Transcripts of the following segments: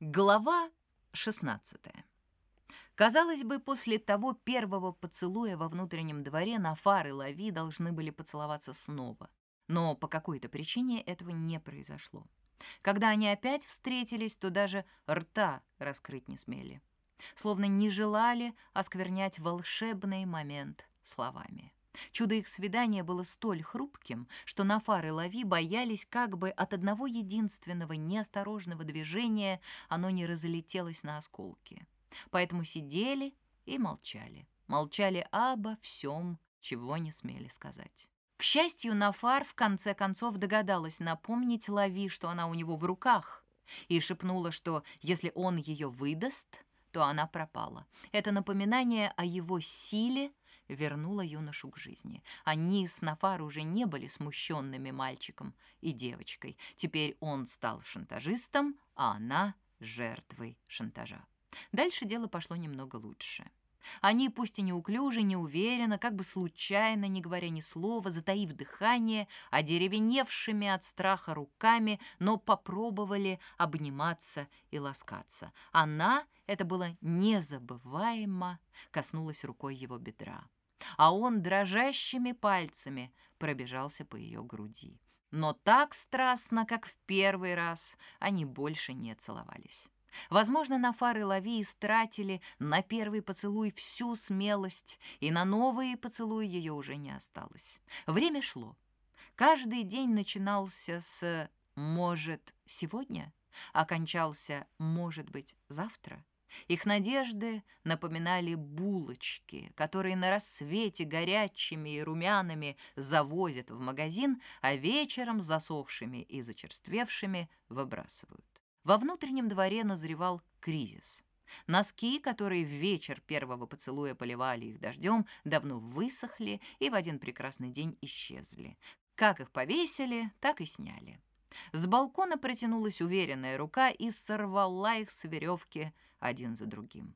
Глава 16. Казалось бы, после того первого поцелуя во внутреннем дворе Нафар и Лави должны были поцеловаться снова. Но по какой-то причине этого не произошло. Когда они опять встретились, то даже рта раскрыть не смели. Словно не желали осквернять волшебный момент словами. Чудо их свидания было столь хрупким, что Нафар и Лави боялись, как бы от одного единственного неосторожного движения оно не разлетелось на осколки. Поэтому сидели и молчали. Молчали обо всем, чего не смели сказать. К счастью, Нафар в конце концов догадалась напомнить Лави, что она у него в руках, и шепнула, что если он ее выдаст, то она пропала. Это напоминание о его силе — вернула юношу к жизни. Они с Нафар уже не были смущенными мальчиком и девочкой. Теперь он стал шантажистом, а она — жертвой шантажа. Дальше дело пошло немного лучше. Они, пусть и неуклюже, неуверенно, как бы случайно, не говоря ни слова, затаив дыхание, одеревеневшими от страха руками, но попробовали обниматься и ласкаться. Она, это было незабываемо, коснулась рукой его бедра а он дрожащими пальцами пробежался по ее груди. Но так страстно, как в первый раз, они больше не целовались. Возможно, Нафар и Лави истратили на первый поцелуй всю смелость, и на новые поцелуи ее уже не осталось. Время шло. Каждый день начинался с «может, сегодня», окончался «может быть, завтра». Их надежды напоминали булочки, которые на рассвете горячими и румяными завозят в магазин, а вечером засохшими и зачерствевшими выбрасывают. Во внутреннем дворе назревал кризис. Носки, которые в вечер первого поцелуя поливали их дождем, давно высохли и в один прекрасный день исчезли. Как их повесили, так и сняли. С балкона протянулась уверенная рука и сорвала их с веревки один за другим.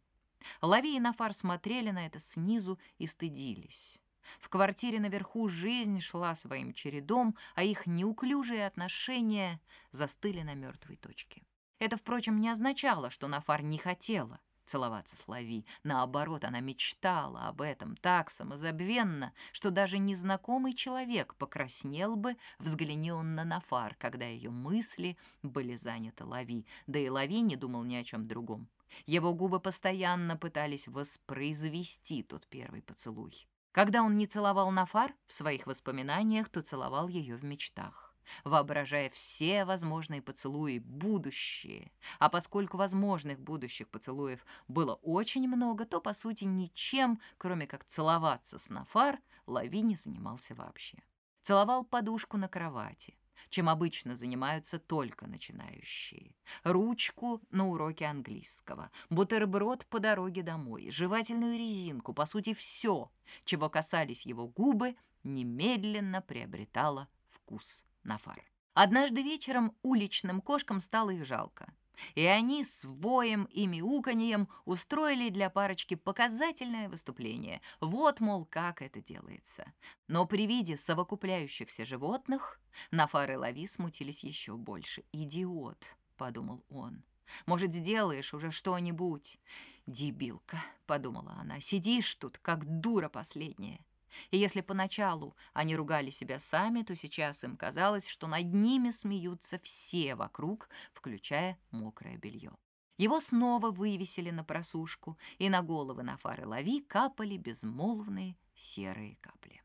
Лави и Нафар смотрели на это снизу и стыдились. В квартире наверху жизнь шла своим чередом, а их неуклюжие отношения застыли на мертвой точке. Это, впрочем, не означало, что Нафар не хотела целоваться с Лави. Наоборот, она мечтала об этом так самозабвенно, что даже незнакомый человек покраснел бы, взгляни он на Нафар, когда ее мысли были заняты Лави. Да и Лави не думал ни о чем другом. Его губы постоянно пытались воспроизвести тот первый поцелуй. Когда он не целовал Нафар в своих воспоминаниях, то целовал ее в мечтах воображая все возможные поцелуи будущие. А поскольку возможных будущих поцелуев было очень много, то, по сути, ничем, кроме как целоваться с Нафар, Лави не занимался вообще. Целовал подушку на кровати, чем обычно занимаются только начинающие. Ручку на уроке английского, бутерброд по дороге домой, жевательную резинку, по сути, все, чего касались его губы, немедленно приобретало вкус на фар. Однажды вечером уличным кошкам стало их жалко. И они с воем и мяуканьем устроили для парочки показательное выступление. Вот, мол, как это делается. Но при виде совокупляющихся животных Нафар и Лави смутились еще больше. «Идиот», — подумал он. «Может, сделаешь уже что-нибудь?» «Дебилка», — подумала она, — «сидишь тут, как дура последняя». И если поначалу они ругали себя сами, то сейчас им казалось, что над ними смеются все вокруг, включая мокрое белье. Его снова вывесили на просушку, и на головы на фары лави капали безмолвные серые капли.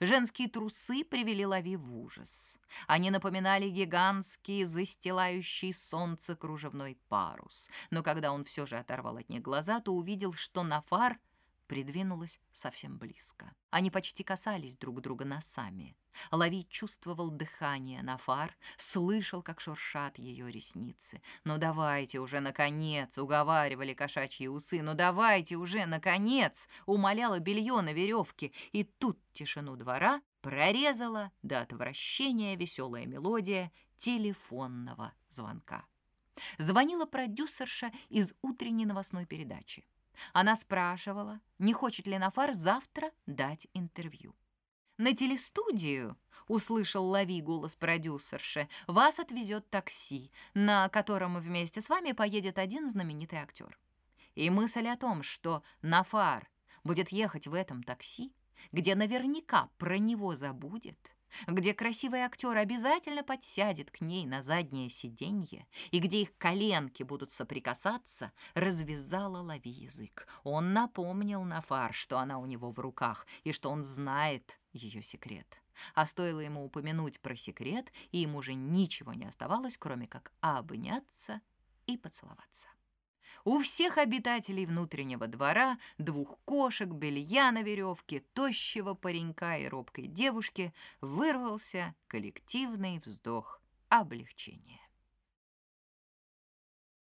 Женские трусы привели Лави в ужас. Они напоминали гигантский, застилающий солнце кружевной парус. Но когда он все же оторвал от них глаза, то увидел, что Нафар придвинулась совсем близко. Они почти касались друг друга носами. Лави чувствовал дыхание на фар, слышал, как шуршат ее ресницы. «Ну давайте уже, наконец!» — уговаривали кошачьи усы. «Ну давайте уже, наконец!» — умоляло белье на веревке. И тут тишину двора прорезала до отвращения веселая мелодия телефонного звонка. Звонила продюсерша из утренней новостной передачи. Она спрашивала, не хочет ли Нафар завтра дать интервью. На телестудию, услышал Лави голос продюсерши, вас отвезет такси, на котором вместе с вами поедет один знаменитый актер. И мысль о том, что Нафар будет ехать в этом такси, где наверняка про него забудет, где красивый актер обязательно подсядет к ней на заднее сиденье и где их коленки будут соприкасаться, развязала Лави язык. Он напомнил Нафар, что она у него в руках и что он знает ее секрет. А стоило ему упомянуть про секрет, и ему уже ничего не оставалось, кроме как обняться и поцеловаться. У всех обитателей внутреннего двора, двух кошек, белья на веревке, тощего паренька и робкой девушки вырвался коллективный вздох облегчения.